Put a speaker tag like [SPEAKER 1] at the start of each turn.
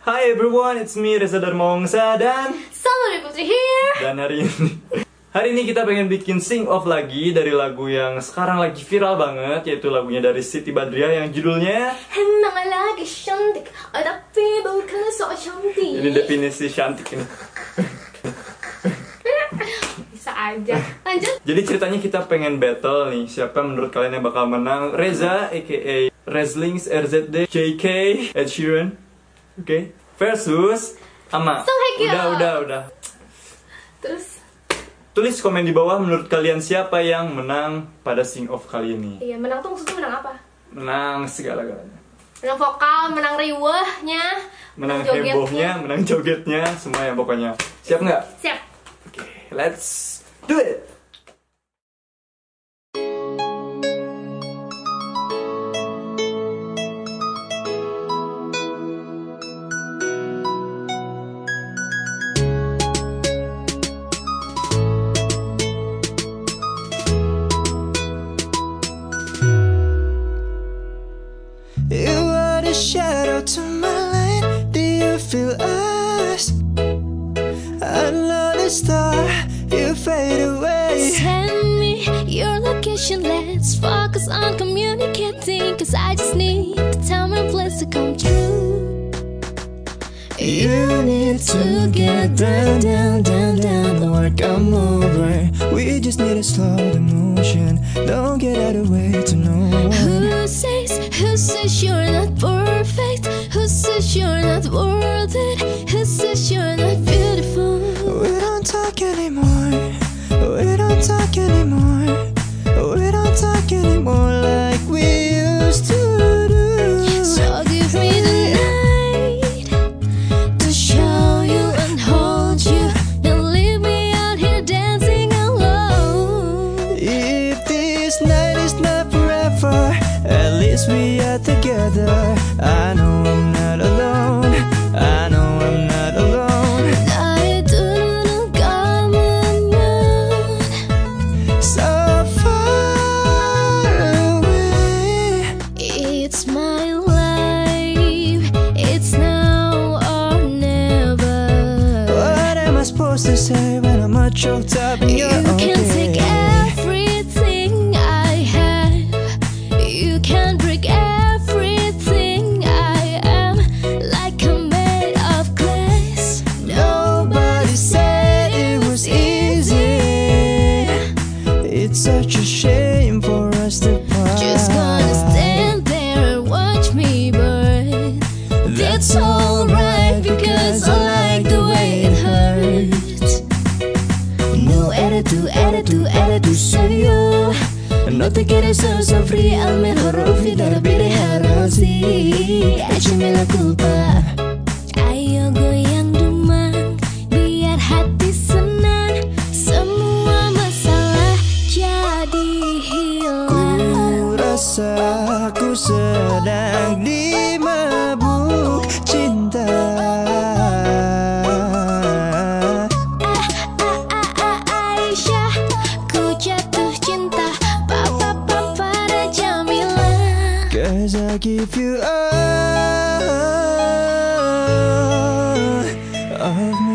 [SPEAKER 1] Hi everyone, it's me Reza Darmawangsa dan
[SPEAKER 2] Salma Putri here.
[SPEAKER 1] dan hari ini hari ini kita pengen bikin sing off lagi dari lagu yang sekarang lagi viral banget yaitu lagunya dari Siti Badriah yang judulnya
[SPEAKER 2] Emang lagi cantik, tapi bukan so cantik.
[SPEAKER 1] ini definisi cantik ini.
[SPEAKER 2] Bisa aja. Lanjut.
[SPEAKER 1] Jadi ceritanya kita pengen battle nih siapa menurut kalian yang bakal menang Reza aka Rezlings RZD JK Ed Sheeran Oke versus Ama
[SPEAKER 2] Song Hye Kyo.
[SPEAKER 1] Udah udah udah
[SPEAKER 2] Terus,
[SPEAKER 1] Tulis komen di bawah menurut kalian siapa yang menang pada sing off kali ini
[SPEAKER 2] iya menang tuh maksudnya menang apa?
[SPEAKER 1] Menang segala-galanya
[SPEAKER 2] Menang vokal, menang riwehnya,
[SPEAKER 1] Menang
[SPEAKER 2] jogetnya.
[SPEAKER 1] hebohnya, menang jogetnya, semua ya pokoknya Siap nggak?
[SPEAKER 2] Siap.
[SPEAKER 1] Oke, let's do it
[SPEAKER 3] feel us? Another star, you fade away.
[SPEAKER 4] Send me your location, let's focus on communicating. Cause I just need the time and place to come true.
[SPEAKER 3] You need to get down, down, down, down. Don't worry, come over. We just need to slow the motion. Don't get out of the way to no one.
[SPEAKER 4] Who says, who says you're not perfect? Who says you're not worth it? Who says you're not beautiful?
[SPEAKER 3] We don't talk anymore. We don't talk anymore. We don't talk anymore like we used to do.
[SPEAKER 4] So give me the night to show you and hold you. Don't leave me out here dancing alone.
[SPEAKER 3] If this night is not at least we are together. I know I'm not alone. I know I'm not alone.
[SPEAKER 4] 나의 두 눈은 감으면
[SPEAKER 3] So far away.
[SPEAKER 4] It's my life. It's now or never.
[SPEAKER 3] What am I supposed to say when I'm all choked up in
[SPEAKER 4] You
[SPEAKER 3] your own
[SPEAKER 4] can take
[SPEAKER 3] Such a shame for us to part.
[SPEAKER 4] Just gonna stand there and watch me burn. That's alright because I like the way it hurts.
[SPEAKER 3] No attitude, attitude, attitude sa'yo uh, No te quieres ser sufrir Al mejor olvidar Pero harusnya Échame la culpa sedang dimabuk cinta.
[SPEAKER 4] Aisyah Ku jatuh cinta. Papa papa pada Jamila
[SPEAKER 3] Cause I give you all of me